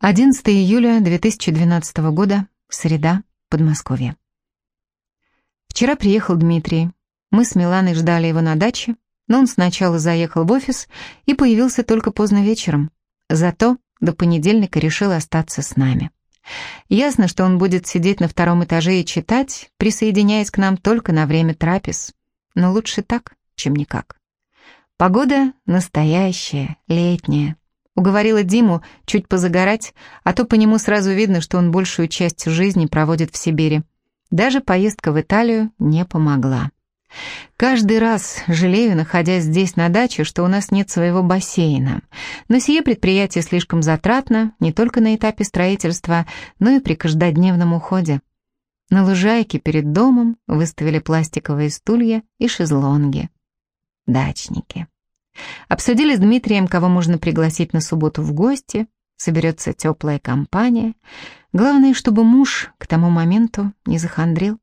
11 июля 2012 года, среда, Подмосковье. Вчера приехал Дмитрий. Мы с Миланой ждали его на даче, но он сначала заехал в офис и появился только поздно вечером. Зато до понедельника решил остаться с нами. Ясно, что он будет сидеть на втором этаже и читать, присоединяясь к нам только на время трапез. Но лучше так, чем никак. Погода настоящая, летняя. Уговорила Диму чуть позагорать, а то по нему сразу видно, что он большую часть жизни проводит в Сибири. Даже поездка в Италию не помогла. Каждый раз жалею, находясь здесь на даче, что у нас нет своего бассейна. Но сие предприятие слишком затратно не только на этапе строительства, но и при каждодневном уходе. На лужайке перед домом выставили пластиковые стулья и шезлонги. Дачники. Обсудили с Дмитрием, кого можно пригласить на субботу в гости, соберется теплая компания. Главное, чтобы муж к тому моменту не захандрил.